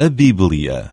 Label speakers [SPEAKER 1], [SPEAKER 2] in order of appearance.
[SPEAKER 1] A Bíblia.